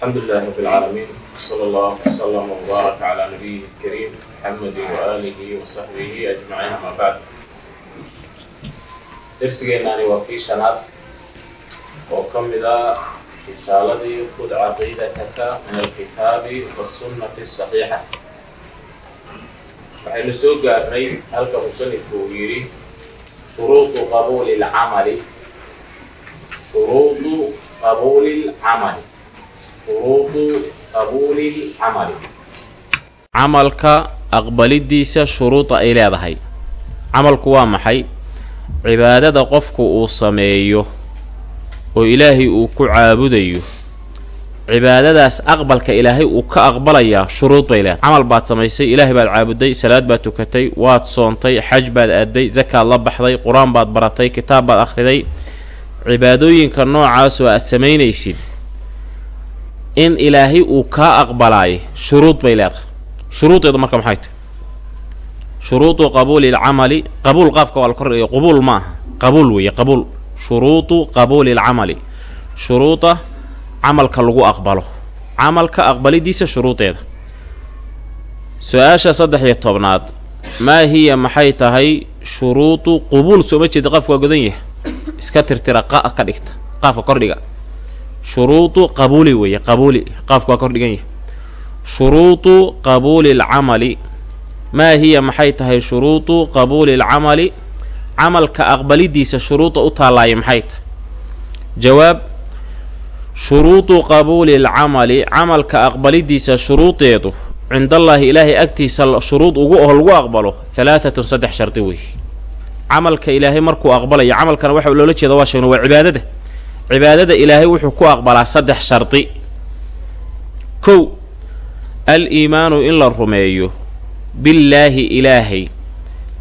الحمد لله رب العالمين صلى الله وسلم وبارك على نبيه الكريم محمد وآله وصحبه أجمعين أما بعد درسigeenani waa kii shanaad oo ka mid a risaaladii khud caqiidataka min alkitaabi wasunnati asaxiixati waxaynu soo gaarnay halka musanifku uu yidhi shuruudu qabuuli lcamali shuruudu qabuuli lcamali camalka aqbalidiisa shuruuda ay leedahay. Camalku waa maxay? Cibaadada qofku uu sameeyo oo ilaahay uu ku caabudayo. Cibaadadaas aqbalka ilaahay uu ka aqbalayaa shuruud bay leedahay. Camal baad samaysay ilaahay baad caabuday salaad baad tukatay waad soontay xaj baad aaday zakaad la baxday qur'aan baad baratay kitaab baad akhriday. Cibaadooyinka noocaasoo aad samaynaysid in ilaahay uu kaa aqbalaayo shuruud bay leedahay. Shuruudeedu marka maxay tahy shuruudu qabuuli lcamali qabuul qaafka waa la kordhigayo qubuul ma aha qabuul weeye qabuul shuruudu qabuuli lcamali shuruuda camalka lagu aqbalo. Camalka aqbalidiisa shuruudeeda su'aasha saddex iyo tobnaad maa hiya maxay tahay shuruudu qubuul sooma jeeda qaafka waa godan yahay? Iska tirtira qa ka dhigta qaafka kordhiga shuruudu qabuuli weeye qabuuli qaafka waa kordhigan yahay. Shuruudu qabuuli lcamali maa hiya maxay tahay shuruudu qabuuli lcamali camalka aqbalidiisa shuruuda u taalaaya maxay tahay? Jawaab shuruudu qabuuli lcamali camalka aqbalidiisa shuruudeedu cindallaahi ilaahay agtiisa shuruud ugu oo lagu aqbalo halaatatun saddex shardi wey camalka ilaahay markuu aqbalayo camalkana waxa loola jeeda waa sheegno waa cibaadada cibaadada ilaahay wuxuu ku aqbalaa saddex shardi. Kow al iimaanu in la rumeeyo billaahi ilaahay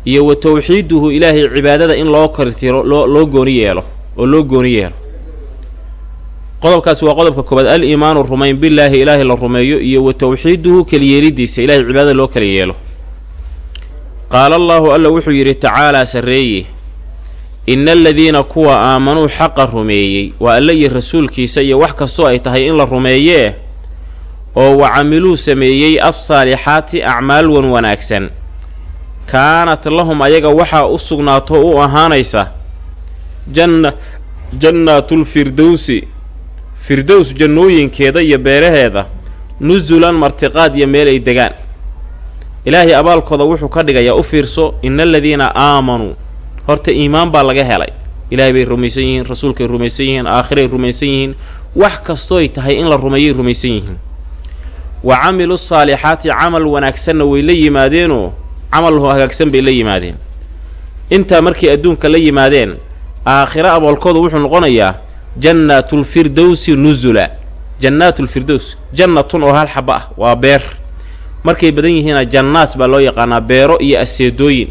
iyo wa tawxiiduhu ilaahay cibaadada in loo kartiro loo loo gooni yeelo oo loo gooni yeelo. Qodobkaasi waa qodobka koobaad al iimaanu rumayn billaahi ilaahay la rumeeyo iyo wa tawxiiduhu keliyeelidiisa ilahay cibaadada loo kala yeelo. Qaala allaahu alla wuxuu yidhi tacaalaa sarreeye ina aladiina kuwa aamanuu xaqa rumeeyey waa alle iyo rasuulkiisa iyo wax kastoo ay tahay in la rumeeyee oo wa camiluu sameeyey alsaalixaati acmaal wan wanaagsan kaanat lahum ayaga waxaa u sugnaato u ahaanaysa janna jannaatulfirdowsi firdows jannooyinkeeda iyo beeraheeda nusulan martiqaad iyo meel ay degaan ilaahay abaalkooda wuxuu ka dhigayaa u fiirso ina aladiina aamanuu horta iimaan baa laga helay. Ilaahay bay rumaysan yihiin rasuulkay rumaysan yihiin aakhiray rumaysan yihiin. Wax kastooy tahay in la rumeeyay rumaysan yihiin. Wa camilu saalixaati camal wanaagsanna way la yimaadeenoo? Camal hagaagsan bay la yimaadeen. Intaa markay adduunka la yimaadeen aakhiro abaalkoodu wuxuu noqonayaa jannaatulfirdowsi nusula jannaatulfirdows jannatun oo hal xaba ah waa beer. Markay badan yihiina jannaat baa loo yaqaanaa beero iyo aseedooyin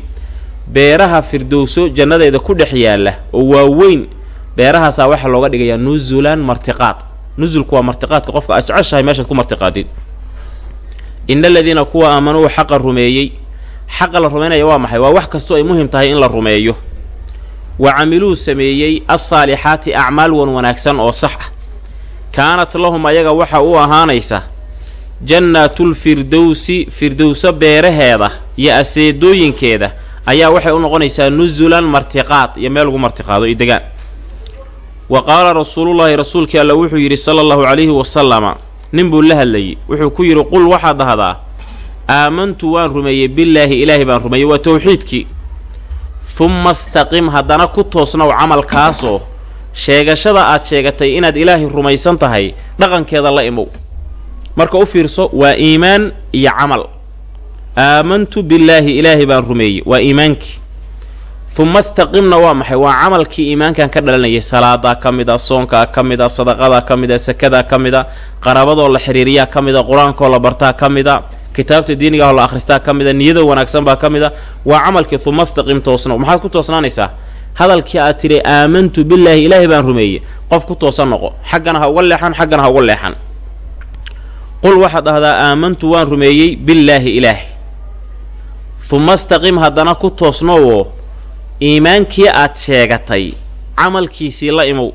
beeraha firdowso jannadeeda ku dhex yaalla oo waaweyn beerahaasaa waxaa looga dhigayaa nusulan martiqaad. Nusulku waa martiqaadka qofka aad jeceshahay meeshaad ku martiqaadid ina aladiina kuwa aamanuu xaqa rumeeyey. Xaqa la rumaynaya waa maxay? Waa wax kastoo ay muhiim tahay in la rumeeyo. Wa camiluu sameeyey alsaalixaati acmaal wan wanaagsan oo sax ah. Kaanat lahum ayaga waxa u ahaanaysa jannaatulfirdowsi firdowso beeraheeda iyo aseedooyinkeeda ayaa waxay u noqonaysaa nusulan martiqaad iyo meel lagu martiqaado i degaan. Wa qaala rasuulullaahi rasuulkii alla wuxuu yidhi sala allahu calayhi wasalama nin buu la hadlayay. Wuxuu ku yidhi qul waxaad dhahdaa aamantu waan rumeeyey billaahi ilaahay baan rumeeyey waa towxiidkii humma istaqim haddana ku toosnow camalkaasoo sheegashada aad sheegatay inaad ilaahay rumaysan tahay dhaqankeeda la imow. Marka u fiirso waa iimaan iyo camal aamantu billaahi ilaahay baan rumeeyey waa iimaankii. Humma istaqimna waa maxay? Waa camalkii iimaankan ka dhalanayay. Salaadaa ka mid a soonkaa ka mid a sadaqadaa ka mid a sakadaa ka mid a qaraabadoo la xiriiriyaa ka mid a qur'aankoo la bartaa ka mid a kitaabta diinigaahoo la akhristaa ka mid a niyada wanaagsan baa ka mid a waa camalkii humma istaqim toosno. Maxaad ku toosnaanaysaa? Hadalkii aad tidhi aamantu billaahi ilaahay baan rumeeyey qof ku toosan noqo. Xaggana ha uga leexan xaggana ha uga leexan. Qul waxaad dhahdaa aamantu waan rumeeyey billaahi ilaahay humma istaqim haddana ku toosnowoo iimaankii aad sheegatay camalkiisii la imow.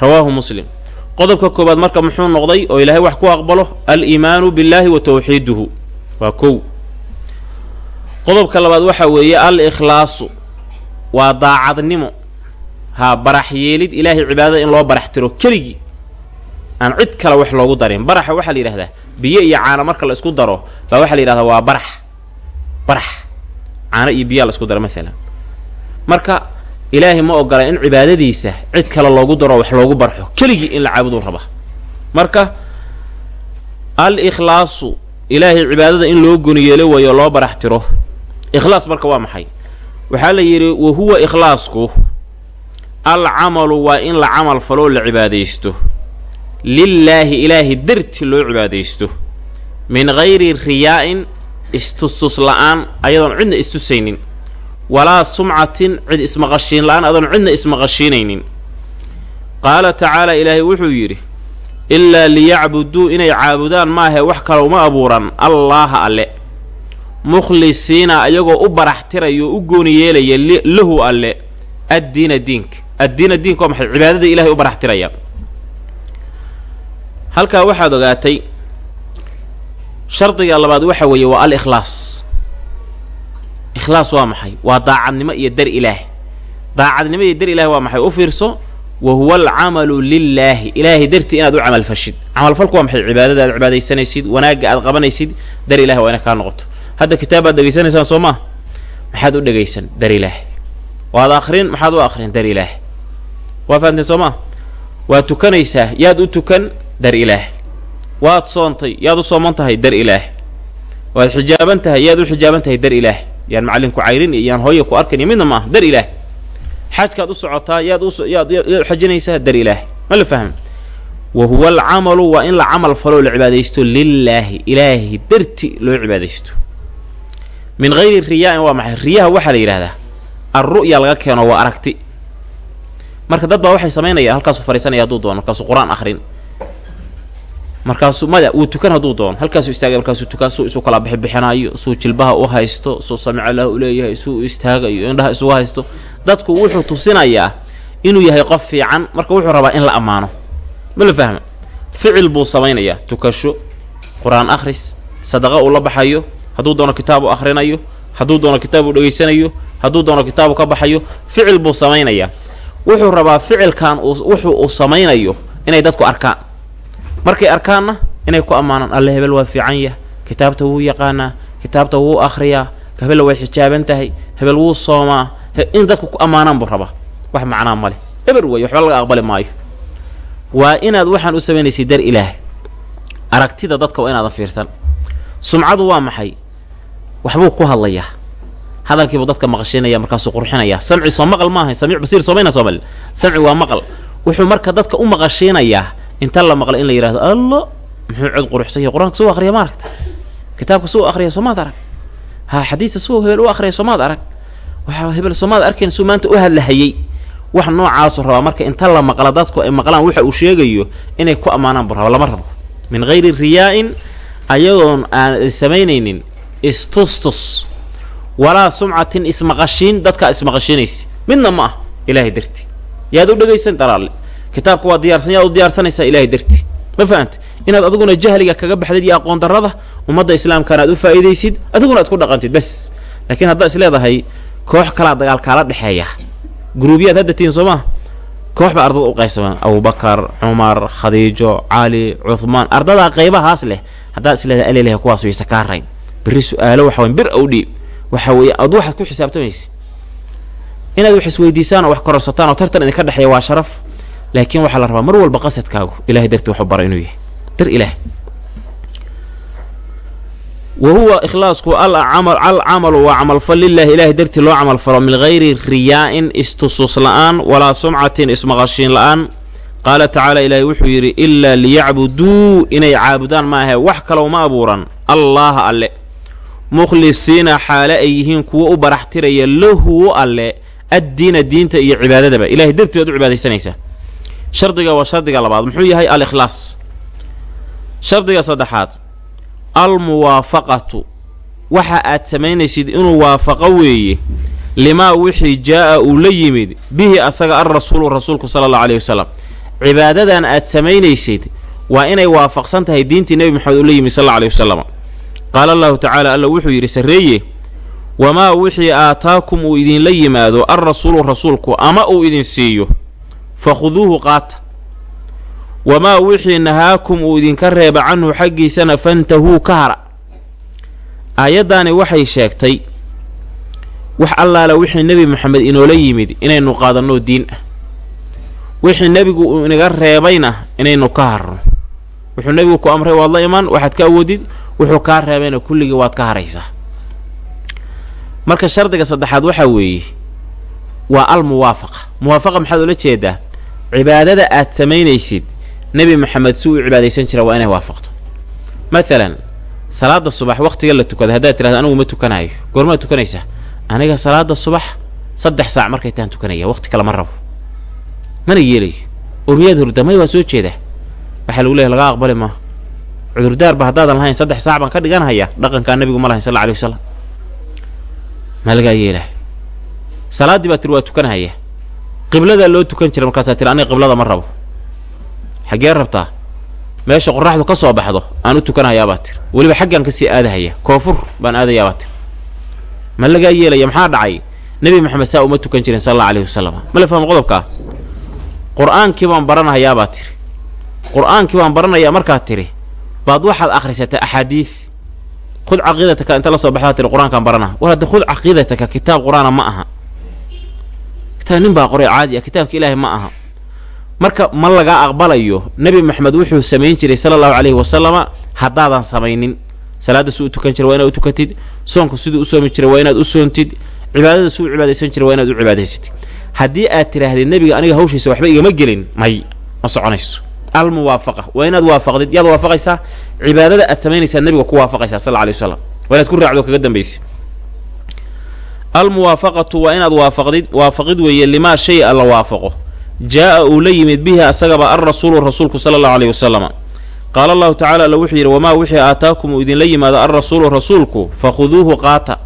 Rawaahu muslim. Qodobka koowaad marka muxuu noqday oo ilaahay wax ku aqbalo al-iimaanu billaahi wa tawxiiduhu. Waa kow. Qodobka labaad waxa weeye al ikhlaasu waa daacadnimo. Haa barax yeelid ilaahay cibaadada in loo barax tiro. Keligii aan cid kale wax loogu darin. Baraxa waxaa la yidhahdaa biyo iyo caano marka la isku daro baa waxaa la yidhahdaa waa barax barax. Caano iyo biyaa la isku daro maalan marka ilaahay ma ogola in cibaadadiisa cid kale loogu daro wax loogu barxo. Keligii in la caabuduu rabaa marka al ikhlaasu ilaahay cibaadada in loo goniyeelo wayo loo barax tiro. Ikhlaas marka waa maxay? Waxaa la yidhi wa huwa ikhlaasku al camalu waa in la camal faloo la cibaadaysto. Lilaahi ilaahi darti loo cibaadaysto. Min gayri riyaa-in istustus la'aan ayadoon cidna istusaynin. Walaa sumcatin cid ismaqashiin la'aan adoon cidna ismaqashiinaynin. Qaala tacaala ilaahay wuxuu yidhi ilaa liyacbuduu inay caabudaan maahe wax kale uma abuuran allaaha alle. Mukhlisiina ayagoo u baraxtiraya oo u gooni yeelaya lahu alle addiina diinka addiina diinka waa maxay? Cibaadada ilahay u baraxtiraya. Halkaa waxaad ogaatay shardiga labaad waxa weeye waa al ikhlaas waa maxay? Waa daacadnimo iyo dar ilaah daacadnimo iyo dar ilaah waa maxay? U fiirso wa huwa alcamalu lilaahi ilaahay dartii inaad u camalfashid camalfalku waa maxay? Cibaadada aad cibaadaysanaysid wanaagga aad qabanaysid dar ilahi waa ina kaa noqoto. Hadda kitaab baad dhegaysanaysaan soo maa maxaad u dhegaysan dar ilaahi waad akrin maxaad u akrin dar ilaahi waa fahamteen soo maa waad tukanaysaa. Yaad u tukan dar ilaah waad soontay yaad u sooman tahay dar ilaah. Waad xijaaban tahay yaad u xijaaban tahay dar ilaah. Yaan macallinku cayrin iyo yaan hooya ku arkan iyo midna ma aha dar ilaah. Xajkaad u socotaa yaad yaad xajinaysaa dar ilaah. Ma la fahma wa huwa alcamalu waa in la camal faloo la cibaadaysto lilaahi ilaahi darti loo cibaadaysto. Min hayri riyaa-in waa maxay? Riyaha waxaa la yidhahdaa alru'ya laga keeno waa aragti. Marka dad baa waxay samaynayaan halkaasuu fariisanaya hadduu doono markaasuu qur'aan akhrin markaasuu mada wuu tukan hadduu doono halkaasuu istaagay markaasuu tukan suu isu kala bixibixinaayo suu jilbaha u haysto suu samica lahu uleeyahay suu u istaagayo indhaha isugu haysto dadku wuxuu tusinayaa inuu yahay qof fiican marka wuxuu rabaa in la ammaano. Ma la fahma? Ficil buu samaynayaa tukasho qur'aan akhris sadaqa uu la baxayo hadduu doono kitaab uu akhrinayo hadduu doono kitaab uu dhegaysanayo hadduu doono kitaabu ka baxayo ficil buu samaynayaa. Wuxuu rabaa ficilkan wuxuu uu samaynayo inay dadku arkaan markay arkaanna inay ku ammaanaan alle hebel waa fiican yah kitaabta wuu yaqaanaa kitaabta wuu akhriyaa hebella way xijaaban tahay hebel wuu soomaa in dadku ku ammaanaan buu rabaa. Wax macnaa ma leh. Eber weeye waxba laga aqbali maayo. Waa inaad waxaan u samaynaysay dar ilaah aragtida dadka waa inaadan fiirsan. Sumcadu waa maxay? Waxbuu ku hadlayaa. Hadalkiibuu dadka maqashinaya markaasuu qurxinayaa. Samci soo maqal maaha samiic basiir soomayna soomal samci waa maqal. Wuxuu marka dadka u maqashiinayaa inta la maqla in la yidhahdo allo muxuu cod quruxsan yahay qur'aanka suu akhriya ma aragta? Kitaabka suu akhriya soomaad arag. Ha xadiista suu hebel u akhriya soomaad arag. Waxaa hebel soomaad arkayn suu maanta u hadlahayey wax noocaasu rabaa marka inta la maqla dadku ay maqlaan waxa uu sheegayo inay ku ammaanaan buu raba lama rabo. Min hayri riyaa-in ayadoon aan samaynaynin istustus. Walaa sumcatin ismaqashiin dadkaa ismaqashiinaysa midna ma ah ilaahay darti. Yaad u dhegaysan dalaalle kitaabka waa diyaarsan yaad u diyaarsanaysaa ilaahay darti ma fahanta inaad adiguna jahliga kaga baxdid iyo aqoon darrada ummadda islaamkaana aad u faa'iidaysid adiguna aad ku dhaqantid bas. Laakiin haddaad is leedahay koox kalaa dagaal kaala dhexeeya. Guruubyaad hadda tihiin soo maa koox baa ardada u qaybsamaan. Abubakar cumar khadiijo cali cuhmaan ardadaa qaybahaas leh. Haddaad is leedahay aleleh kuwaas wayse kaa rayn. Berri su'aalo waxa wayn bir ow dhiib. Waxa weeye ad waxaad ku xisaabtamaysa inaad wax isweydiisaan oo wax kororsataan oo tartan idinka dhexeeya waa sharaf laakiin waxaa la rabaa mar walba qasadkaagu ilahay dartii waxu bara inuu yahay. Dar ilaah. Wa huwa ikhlaasku alcamalu waa camalfal lilahi ilahay dartii loo camalfalo min hayri riyaa-in istusus la'aan walaa sumcatin ismaqashiin la'aan. Qaala tacaala ilaahay wuxuu yidhi ilaa liyacbuduu inay caabudaan maahe wax kalow ma abuuran. Allaaha alle. Mukhlisiina xaale ay yihiin kuwo u baraxtiraya lahu alle addiina diinta iyo cibaadadaba. Ilahay dartii baad u cibaadaysanaysaa shardiga waa shardiga labaad. Muxuu yahay al ikhlaas shardiga saddexaad almuwaafaqatu. Waxa aad samaynaysid inuu waafaqo weeye limaa wixii jaa'a uu la yimid bihi asaga alrasuulu rasuulku sala allahu alayhi wasalam cibaadadan aad samaynaysid waa inay waafaqsan tahay diintii nebi maxamed uu la yimi sal alla aleyhi wasalam qaala allahu tacaala alla wuxuu yidhi sarreeye wamaa wixii aataakum uu idinla yimaado alrasuulu rasuulku ama uu idin siiyo fakhuduuhu qaata. Wamaa wixii nahaakum uu idinka reeba canhu xaggiisana fantahuu ka hara. Aayaddaani waxay sheegtay wax allaala wixii nebi maxamed inoola yimid inaynu qaadanno diin ah. Wixii nebigu uu inaga reebayna inaynu ka harno. Wuxuu nebigu ku amray waad la imaan waxaad ka awoodid wuxuu kaa reebayna kulligii waad ka haraysaa. Marka shardiga saddexaad waxaa weeye waa al muwaafaqa muwaafaqa maxaad ula jeedaa cibaadada aad samaynaysid nebi maxamed si uu cibaadaysan jira waa inay waafaqto. Maalan salaada subax wakhtiga la tukada haddaad tirahda anigu ma tukanaayo. Goormaad tukanaysaa. Aniga salaada subax saddex saac markay taan tukanaya waqti kale ma rabo. Mana yeelayo. Oo miyaad hurdamay waa soo jeedaa. Waxaa lagu leeyahy laga aqbali maaha cudurdaarba haddaadan lahayn saddex saac baan ka dhiganhayaa dhaqankaa nebigu ma lahayn sal alla alay wasalam maa lagaa yeelahay salaaddii baa tiri waa tukanahaya qibladaa loo tukan jira markaasaa tiri aniga qiblada ma rabo. Xaggee rabtaa? Meesha qoraxdu ka soo baxdo aan u tukanahayaabaa tir weliba xaggaan ka sii aadahaya koonfur baan aadayaabaa tir ma lagaa yeelaya maxaa dhacay? Nebi maxamed saa uma tukan jirin sal alla alayhi wasalam ma la fahmo qodobkaa qur'aankii baan baranahayaabaa tiri. Qur'aankii baan baranayaa markaad tiri baad waxaad akhrisataa axaadiid khud caqiidataka inta la soo baxdaa tiri qur'aankaan baranaha war hadda khud caqiidataka kitaab qur'aana ma aha kitaab nin baa qoray caadi ah kitaabka ilaahay ma aha. Marka ma lagaa aqbalayo nebi maxamed wuxuu samayn jiray sala allahu calayhi wasalama haddaadan samaynin. Salaadda suu u tukan jiray waa inaad u tukatid soonku siduu u soomi jiray waa inaad u soontid cibaadada suu u cibaadaysan jiray waa inaad u cibaadaysatid. Haddii aad tidhaahdid nebiga aniga hawshiisa waxba igama gelin may ma soconayso. Almuwaafaqa waa inaad waafaqdid yaad waafaqaysaa cibaadada aad samaynaysaa nebiga ku waafaqaysaa sal lla alay wasalam waa inaad ku raacdo kaga dambaysa almuwaafaqatu waa inaad waafaqdid waafaqid weeye limaa shay a la waafaqo. Jaa'a uu la yimid bihi asagaba alrasuulu rasuulku sala allahu aleyhi wasalama qaala allahu tacala alla wuxuu yidhi wamaa wixii aataakum uu idinla yimaado alrasuulu rasuulku fakhuduuhu qaata.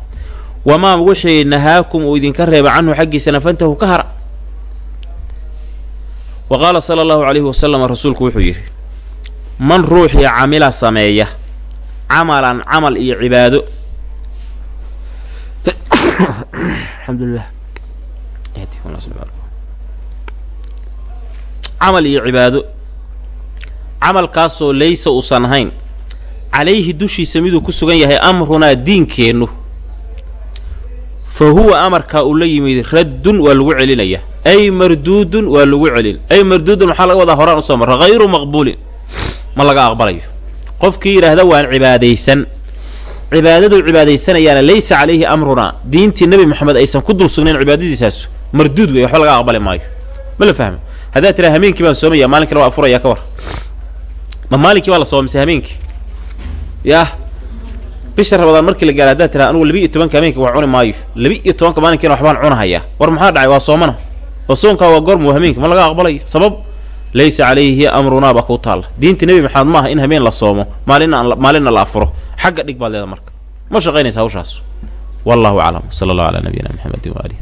Wamaa wixii nahaakum uu idinka reeba canhu xaggiisana fantahu ka hara. Wa qaala sala allahu calayhi wasalama rasuulku wuxuu yidhi man ruuxii camila sameeya camalan camal iyo cibaado alxamdulilah camal iyo cibaado. Camalkaasoo laysa uusan ahayn calayhi dushiisa miduu ku sugan yahay amrunaa diinkeennu fa huwa amarkaa uu la yimid raddun waa lagu celinaya. Ay marduudun waa lagu celin. Ay marduudun maxaa laga wadaa horaan u soo marra hayru maqbuulin. Ma laga aqbalayo. Qofkii yidhaahda waan cibaadaysan cibaadaduu cibaadaysanayaana laysa calayhi amrunaa diintii nebi moxamed aysan ku dul sugnayn cibaadadiisaasu marduud wey waxba laga aqbali maayo. Ma la fahmo haddaad tiraa hameenkii baan soomaya maalinkina waa afuraya ka war. Ma maalinkii baa la sooma mise hameenkii? Yaah. Bisha rabadaan markii la gaara haddaad tiraa anugu labi iyo tobanka hameenkii wax cuni maayo. Labi iyo tobanka maalinkiina waxbaan cunahayaa. War maxaa dhacay? Waa soomana. Oo soonkaa waa goormu hameenki ma laga aqbalayo sabab laysa calayhi amrunaa baa kuu taalla diinta nebi maxamed maaha in hameen la soomo maalina maalinna la afuro. Xagga dhig baad leeda marka. Ma shaqaynaysa hawshaas. Wallahu aclam. Sala allahu calaa nabiyina maxamedin waalihi